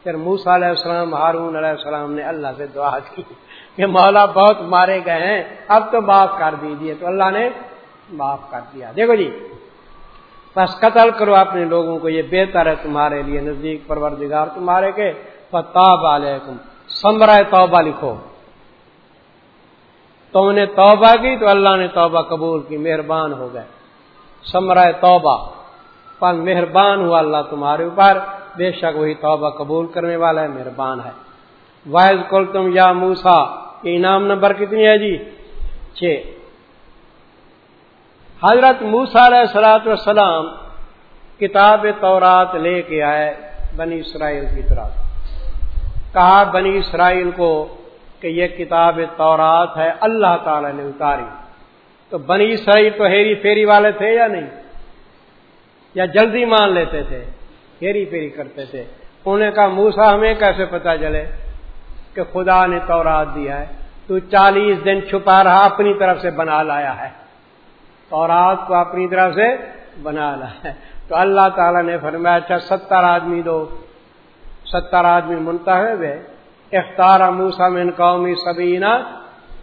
پھر موسا علیہ السلام، ہارون علیہ السلام نے اللہ سے دعا کی کہ مولا بہت مارے گئے ہیں، اب تو معاف کر دیجیے تو اللہ نے معاف کر دیا۔ دیکھو جی بس قتل کرو اپنے لوگوں کو، یہ بہتر ہے تمہارے لیے۔ نزدیک پروردگار تمہارے کے۔ فتاب علیکم سمرا توبہ لکھو۔ تم نے توبہ کی تو اللہ نے توبہ قبول کی، مہربان ہو گئے۔ سمرا توبہ۔ پر مہربان ہوا اللہ تمہارے اوپر۔ بے شک وہی توبہ قبول کرنے والا ہے، مہربان ہے۔ واحد کل تم یا موسا یہ انعام نمبر کتنی ہے جی؟ چھ۔ حضرت موسا علیہ سلاۃ والسلام کتاب تورات لے کے آئے بنی اسرائیل کی طرف۔ کہا بنی اسرائیل کو کہ یہ کتاب تورات ہے، اللہ تعالی نے اتاری۔ تو بنی اسرائیل تو ہیری فیری والے تھے یا نہیں؟ یا جلدی مان لیتے تھے پھیری پھیری کرتے تھے۔ انہوں نے کہا موسا ہمیں کیسے پتا چلے کہ خدا نے تورات دیا ہے؟ تو چالیس دن چھپا رہا، اپنی طرف سے بنا لایا ہے۔ تورات کو اپنی طرف سے بنا لایا ہے۔ تو تو اللہ تعالیٰ نے فرمایا اچھا ستر آدمی دو۔ ستر آدمی منتخب ہے۔ اختار موسا من قومی سبینا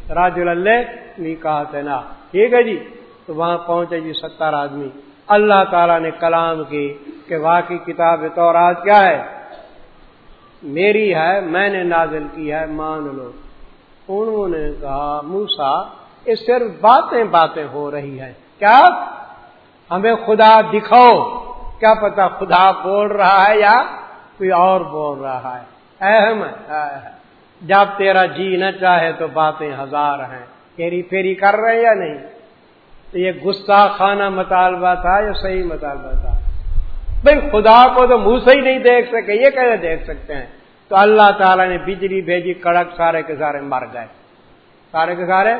راج اللہ نا ٹھیک ہے جی؟ تو وہاں پہنچے جی ستر آدمی۔ اللہ تعالیٰ نے کلام کی کہ واقعی کتاب تو کیا ہے؟ میری ہے، میں نے نازل کی ہے، مان لو۔ انہوں نے کہا موسا یہ صرف باتیں باتیں ہو رہی ہے کیا؟ ہمیں خدا دکھاؤ۔ کیا پتا خدا بول رہا ہے یا کوئی اور بول رہا ہے؟ اہم جب تیرا جی نہ چاہے تو باتیں ہزار ہیں۔ کیری پھیری کر رہے ہیں یا نہیں؟ تو یہ خانہ مطالبہ تھا یا صحیح مطالبہ تھا؟ بھائی خدا کو تو منہ سے ہی نہیں دیکھ سکے یہ کیسے دیکھ سکتے ہیں؟ تو اللہ تعالیٰ نے بجلی بھیجی کڑک سارے کے سارے مر گئے۔ سارے کے سارے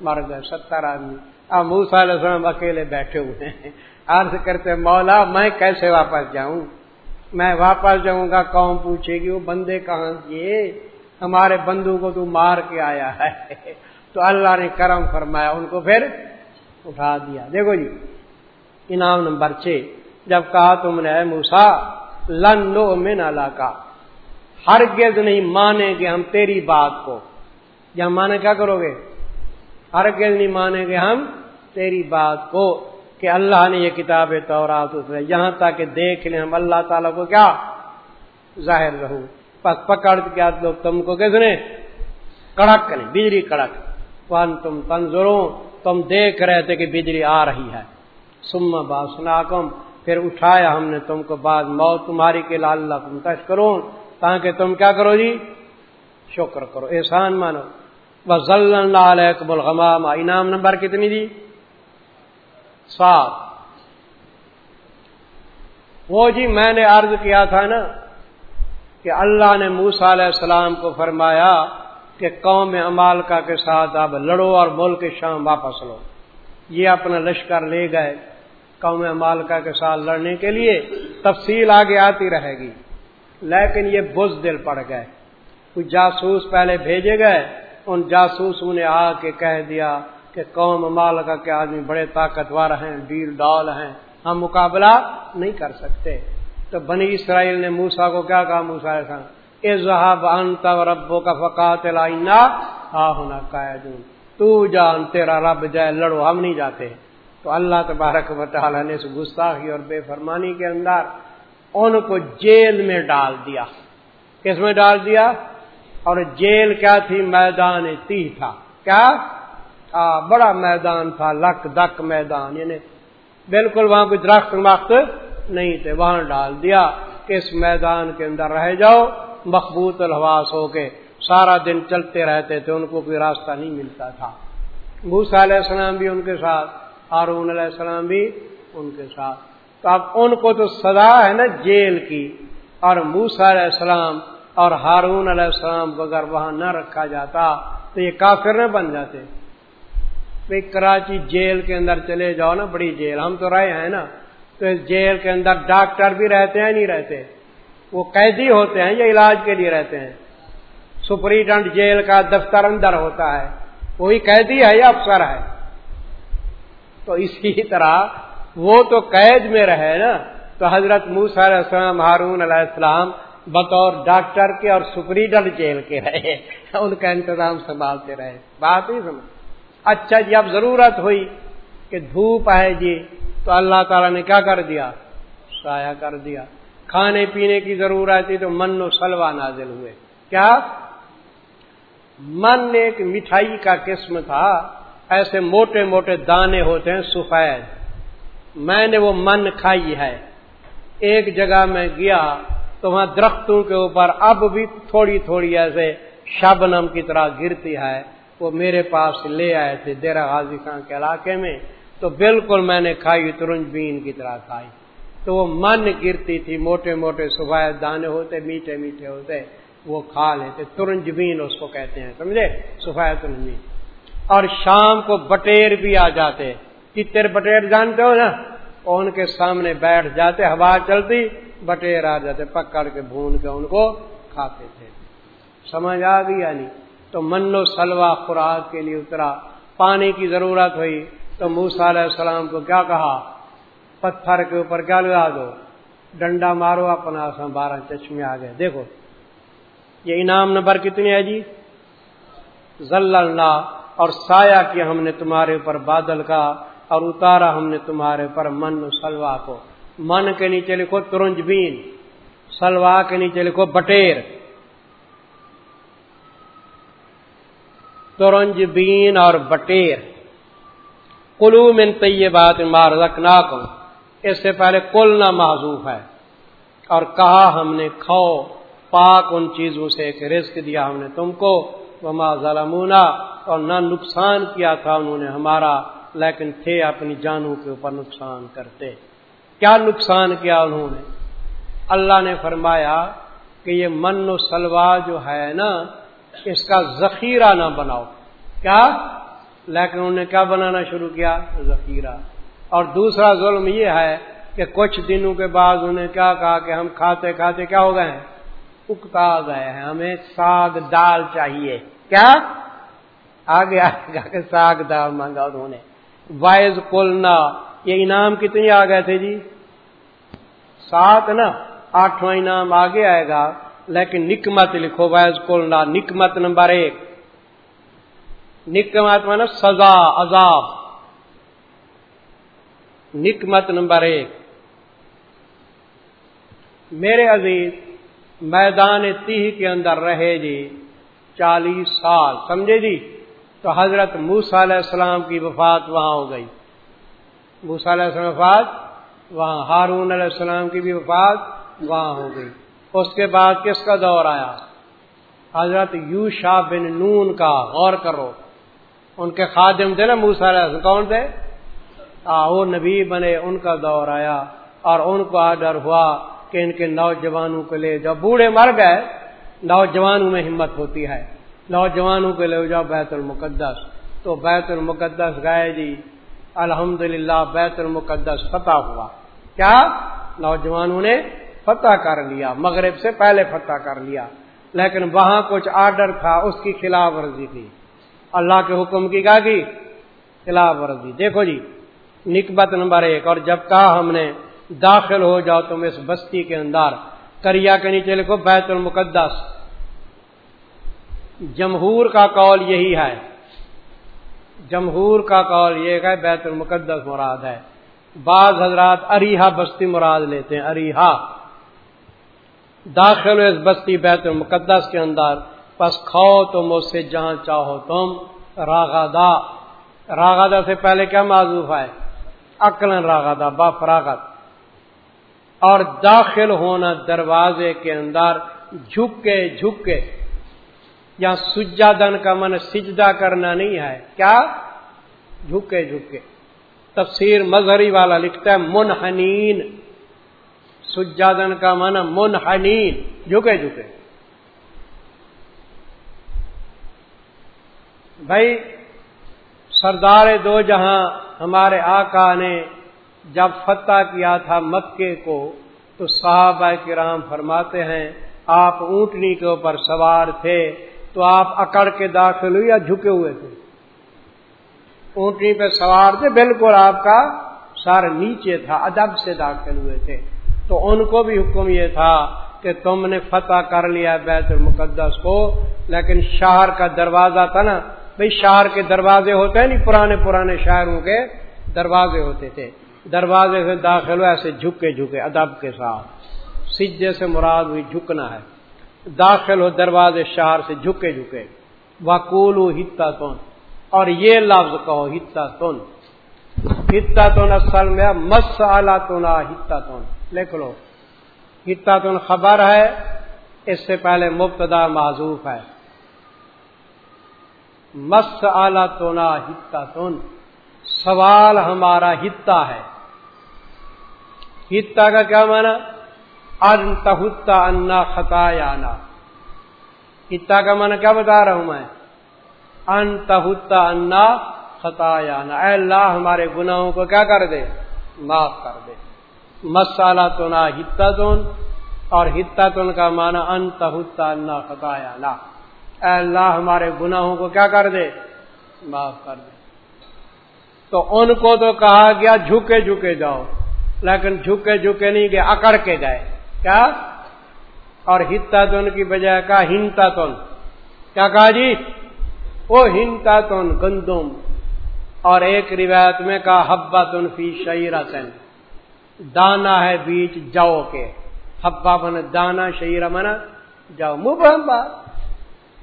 مر گئے ستر آدمی۔ اب موسا علیہ السلام اکیلے بیٹھے ہوئے ہیں۔ عرض کرتے مولا میں کیسے واپس جاؤں؟ میں واپس جاؤں گا قوم پوچھے گی، وہ بندے کہاں کیے ہمارے بندو کو تو مار کے آیا ہے۔ تو اللہ نے کرم فرمایا، ان کو پھر اٹھا دیا۔ دیکھو جی انعام نمبر چھ، جب کہا تم نے موسا لنو میں نالا کا ہرگز نہیں مانیں گے ہم تیری بات کو۔ یا مانے کیا کرو گے؟ ہرگز نہیں مانیں گے ہم تیری بات کو۔ کہ اللہ نے یہ کتاب تورات اترے یہاں تک کہ دیکھ لیں ہم، اللہ تعالیٰ کو کیا ظاہر رہوں پس پکڑ کیا لوگ تم کو کس نے؟ کڑک کریں بجلی کڑک۔ ون تم تنظروں تم دیکھ رہے تھے کہ بجلی آ رہی ہے۔ سما با سناکم پھر اٹھایا ہم نے تم کو بعد موت تمہاری کے لال اللہ تم تش کرو تاکہ تم کیا کرو جی؟ شکر کرو، احسان مانو۔ بس اللہ علیہ الغمام۔ انعام نمبر کتنی دی؟ سات وہ جی میں نے عرض کیا تھا نا کہ اللہ نے موسا علیہ السلام کو فرمایا کہ قوم امالکا کے ساتھ اب لڑو اور ملک شام واپس لو۔ یہ اپنا لشکر لے گئے قوم امالکا کے ساتھ لڑنے کے لیے۔ تفصیل آگے آتی رہے گی۔ لیکن یہ بز دل پڑ گئے۔ کچھ جاسوس پہلے بھیجے گئے، ان جاسوسوں نے آ کے کہہ دیا کہ قوم مالکا کے آدمی بڑے طاقتور ہیں، ڈیل ڈال ہیں۔ ہم مقابلہ نہیں کر سکتے۔ تو بنی اسرائیل نے موسا کو کیا کہا؟ موسا انتا ربو کا فقات ہونا تو جان، تیرا رب جائے، لڑو، ہم نہیں جاتے۔ تو اللہ تبارک و تعالیٰ نے اس گستاخی اور بے فرمانی کے اندر ان کو جیل میں ڈال دیا۔ کس میں ڈال دیا؟ اور جیل کیا تھی؟ میدان تی تھا۔ کیا؟ بڑا میدان تھا، لک دک میدان یعنی بالکل وہاں کوئی درخت وقت نہیں تھے، وہاں ڈال دیا کہ اس میدان کے اندر رہ جاؤ مقبوط الحواس ہو کے سارا دن چلتے رہتے تھے، ان کو کوئی راستہ نہیں ملتا تھا۔ بھوسا علیہ السلام بھی ان کے ساتھ، ہارون علیہ السلام بھی ان کے ساتھ۔ تو اب ان کو تو سزا ہے نا جیل کی، اور موسا علیہ السلام اور ہارون علیہ السلام کو اگر وہاں نہ رکھا جاتا تو یہ کافر نہ بن جاتے۔ کراچی جیل کے اندر چلے جاؤ نا، بڑی جیل۔ ہم تو رہے ہیں نا۔ تو اس جیل کے اندر ڈاکٹر بھی رہتے ہیں، نہیں رہتے۔ وہ قیدی ہوتے ہیں یا علاج کے لیے رہتے ہیں۔ سپرنٹینڈنٹ جیل کا دفتر اندر ہوتا ہے۔ وہی قیدی ہے یا افسر ہے؟ تو اسی طرح وہ تو قید میں رہے نا۔ تو حضرت موسیٰ علیہ السلام، ہارون علیہ السلام بطور ڈاکٹر کے اور سپرنٹینڈنٹ جیل کے رہے۔ ان کا انتظام سنبھالتے رہے۔ بات ہی سمجھ۔ اچھا جی اب ضرورت ہوئی کہ دھوپ ہے جی تو اللہ تعالیٰ نے کیا کر دیا؟ سایہ کر دیا۔ کھانے پینے کی ضرورت تھی تو من و سلوا نازل ہوئے۔ کیا؟ من ایک مٹھائی کا قسم تھا، ایسے موٹے موٹے دانے ہوتے ہیں، سفید۔ میں نے وہ من کھائی ہے۔ ایک جگہ میں گیا تو وہاں درختوں کے اوپر اب بھی تھوڑی تھوڑی ایسے شبنم کی طرح گرتی ہے۔ وہ میرے پاس لے آئے تھے دیرا غازی خان کے علاقے میں، تو بالکل میں نے کھائی ترنج بین کی طرح کھائی۔ تو وہ من گرتی تھی، موٹے موٹے سفید دانے ہوتے، میٹھے میٹھے ہوتے، وہ کھا لیتے۔ ترنج بین اس کو کہتے ہیں، سمجھے؟ سفید ترنج بین۔ اور شام کو بٹیر بھی آ جاتے۔ چتر بٹیر جانتے ہو نا؟ ان کے سامنے بیٹھ جاتے، ہوا چلتی، بٹیر آ جاتے، پکڑ کے بھون کے ان کو کھاتے تھے۔ سمجھ آ گئی نہیں؟ تو من و سلوا خوراک کے لیے اترا۔ پانی کی ضرورت ہوئی تو موسا علیہ السلام کو کیا کہا؟ پتھر کے اوپر کیا لگا دو؟ ڈنڈا مارو، اپنا سا بارہ چشمے آ گئے۔ دیکھو، یہ انعام نمبر کتنی ہے جی؟ ذللنا، اور سایہ کیا ہم نے تمہارے اوپر، بادل کا، اور اتارا ہم نے تمہارے اوپر من سلوا کو۔ من کے نیچے لکھو ترنج بین سلوا کے نیچے لکھو بٹیر۔ ترنج بین اور بٹیر۔ کلو من طیبات مار رکھنا اس سے پہلے کل نہ معذوف ہے۔ اور کہا ہم نے، کھاؤ۔ پاک ان چیزوں سے ایک رزق دیا ہم نے تم کو۔ وما ظلمونا۔ اور نہ نقصان کیا تھا انہوں نے ہمارا، لیکن تھے اپنی جانوں کے اوپر نقصان کرتے۔ کیا نقصان کیا انہوں نے؟ اللہ نے فرمایا کہ یہ من و سلوا جو ہے نا اس کا ذخیرہ نہ بناؤ۔ کیا؟ لیکن انہوں نے کیا بنانا شروع کیا؟ ذخیرہ۔ اور دوسرا ظلم یہ ہے کہ کچھ دنوں کے بعد انہیں کیا کہا کہ ہم کھاتے کھاتے کیا ہو گئے ہیں؟ اکتا گئے ہیں۔ ہمیں ساگ دال چاہیے۔ کیا؟ آگے آگے گا کہ ساگ دال مانگا انہوں نے۔ وائز کولنا یہ انعام کتنی آ گئے تھے جی؟ سات نا؟ آٹھواں انعام آگے آئے گا۔ لیکن نکمت لکھو وائز کولنا نکمت نمبر ایک. نکمت میں نا سزا، عذاب. نکمت نمبر ایک. میرے عزیز، میدان تیہ کے اندر رہے جی چالیس سال، سمجھے جی؟ تو حضرت موسا علیہ السلام کی وفات وہاں ہو گئی۔ موسا علیہ السلام وفات وہاں، ہارون علیہ السلام کی بھی وفات وہاں ہو گئی۔ اس کے بعد کس کا دور آیا؟ حضرت یو شاہ بن نون کا، غور کرو۔ ان کے خادم تھے نا موسا کون تھے؟ وہ نبی بنے، ان کا دور آیا۔ اور ان کو آڈر ہوا کہ ان کے نوجوانوں کو لے جاؤ بوڑھے مر گئے، نوجوانوں میں ہمت ہوتی ہے۔ نوجوانوں کو لے جاؤ بیت المقدس۔ تو بیت المقدس گئے جی۔ الحمد للہ بیت المقدس فتح ہوا۔ کیا؟ نوجوانوں نے فتح کر لیا، مغرب سے پہلے فتح کر لیا۔ لیکن وہاں کچھ آرڈر تھا، اس کی خلاف ورزی تھی۔ اللہ کے حکم کی کہا کی؟ خلاف ورزی۔ دیکھو جی نکبت نمبر ایک۔ اور جب کہا ہم نے، داخل ہو جاؤ تم اس بستی کے اندر۔ کریا کے نیچے لکھو، بیت المقدس۔ جمہور کا قول یہی ہے۔ جمہور کا قول یہ ہے بیت المقدس مراد ہے۔ بعض حضرات اریحا بستی مراد لیتے ہیں اریحا داخل ہو اس بستی بیت المقدس کے اندر، پس کھاؤ تم اس سے جہاں چاہو تم۔ راغدا راغدا سے پہلے کیا معذوف ہے؟ اکلن راغدا با فراغت اور داخل ہونا دروازے کے اندر، جھکے جھکے۔ یا سجادن کا من سجدہ کرنا نہیں ہے۔ کیا؟ جھکے جھکے۔ تفسیر مظہری والا لکھتا ہے، منحنین۔ سجادن کا من منحنین، جھکے جھکے۔ بھائی، سردار دو جہاں ہمارے آقا نے جب فتح کیا تھا مکے کو، تو صحابہ کرام فرماتے ہیں، آپ اونٹنی کے اوپر سوار تھے، تو آپ اکڑ کے داخل ہوئے یا جھکے ہوئے تھے؟ اونٹنی پہ سوار تھے، بالکل آپ کا سر نیچے تھا، ادب سے داخل ہوئے تھے۔ تو ان کو بھی حکم یہ تھا کہ تم نے فتح کر لیا بیت المقدس کو۔ لیکن شہر کا دروازہ تھا نا بھائی شہر کے دروازے ہوتے ہیں نہیں پرانے پرانے شہروں کے دروازے ہوتے تھے۔ دروازے سے داخل ہو ایسے جھکے جھکے، ادب کے ساتھ۔ سجے سے مراد ہوئی جھکنا ہے۔ داخل ہو دروازے شہر سے جھکے جھکے۔ وکول ہتا تون اور یہ لفظ کہو ہتا تون ہتا تون اصل میں مس آلہ تونا ہتا تون لکھ لو۔ ہتا خبر ہے، اس سے پہلے مبتدا معذوف ہے۔ مس آلہ تونا ہتا تون سوال ہمارا ہتا ہے۔ ہتا کا کیا مانا ان تہتا انا خطا آنا ہتا کا مانا کیا بتا رہا ہوں میں؟ ان تہتا انا خطا آنا اے اللہ ہمارے گناہوں کو کیا کر دے؟ معاف کر دے۔ مسالہ تو نہ ہتا تون اور ہتا تون کا مانا ان تہتا انا خطا آنا اے اللہ، ہمارے گناہوں کو کیا کر دے؟ معاف کر دے۔ تو ان کو تو کہا گیا، جھکے جھکے جاؤ۔ لیکن جھکے جھکے نہیں گئے اکڑ کے گئے کیا؟ اور ہتا تن کی بجائے کہا ہنتا تن کیا کہا جی؟ وہ ہنتا تن گندم۔ اور ایک روایت میں کہا ہبا تن فی شعرا دانا ہے بیچ جاؤ کے۔ ہبا بن دانا شعرا منا جاؤ۔ مبہم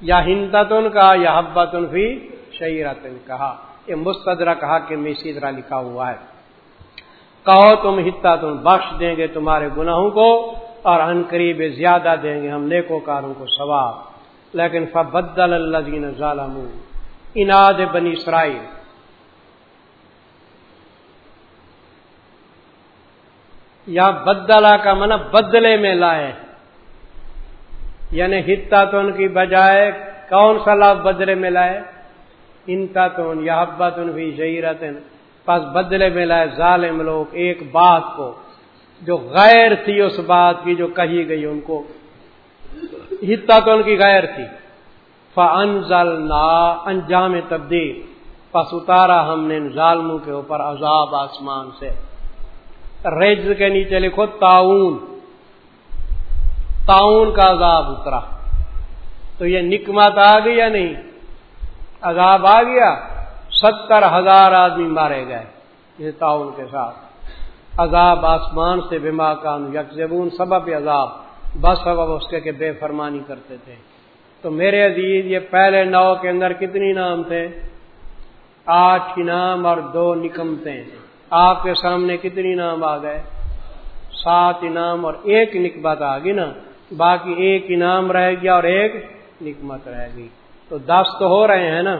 یا ہنتا تن کہا یا ہبا تن فی شعرا کہا۔ یہ مستدرا کہا کہ میں اسی طرح لکھا ہوا ہے۔ کہو تم ہتا تم بخش دیں گے تمہارے گناہوں کو اور ان قریب زیادہ دیں گے ہم نیکو کاروں کو ثواب۔ لیکن فبدل اللہ دین ظالم اناد بنی اسرائیل۔ یا بدلا کا من بدلے میں لائے۔ یعنی ہتا تو ان کی بجائے کون سا لفظ بدلے میں لائے؟ انتا تو یا حبت ان بھی پس بدلے میں لائے ظالم لوگ ایک بات کو جو غیر تھی اس بات کی جو کہی گئی ان کو۔ ہتا تو ان کی غیر تھی۔ فنزل نا انجام تبدیل۔ پس اتارا ہم نے ان ظالموں کے اوپر عذاب آسمان سے۔ ریج کے نیچے لکھو تعاون۔ تعاون کا عذاب اترا۔ تو یہ نکمت آ گئی یا نہیں؟ عذاب آ گیا۔ ستر ہزار آدمی مارے گئے یہ تعاون کے ساتھ۔ عذاب آسمان سے بما کان یکزبون سبب عذاب۔ بس سبب اس کے کہ بے فرمانی کرتے تھے۔ تو میرے عزیز، یہ پہلے نو کے اندر کتنی نام تھے؟ آٹھ انعام اور دو نکمتے آپ کے سامنے کتنی نام آ گئے؟ سات انعام اور ایک نکمت آ گئی نا۔ باقی ایک انعام رہ گیا اور ایک نکمت رہ گئی۔ تو دس تو ہو رہے ہیں نا۔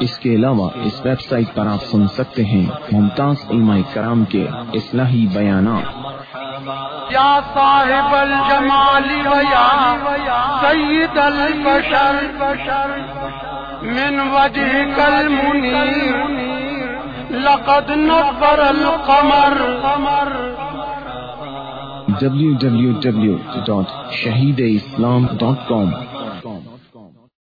اس کے علاوہ اس ویب سائٹ پر آپ سن سکتے ہیں ممتاز علماء کرام کے اصلاحی بیانات۔ یا صاحب الجمال ویا سید البشر من وجهك المنیر لقد نبر القمر۔ www.shahideislam.com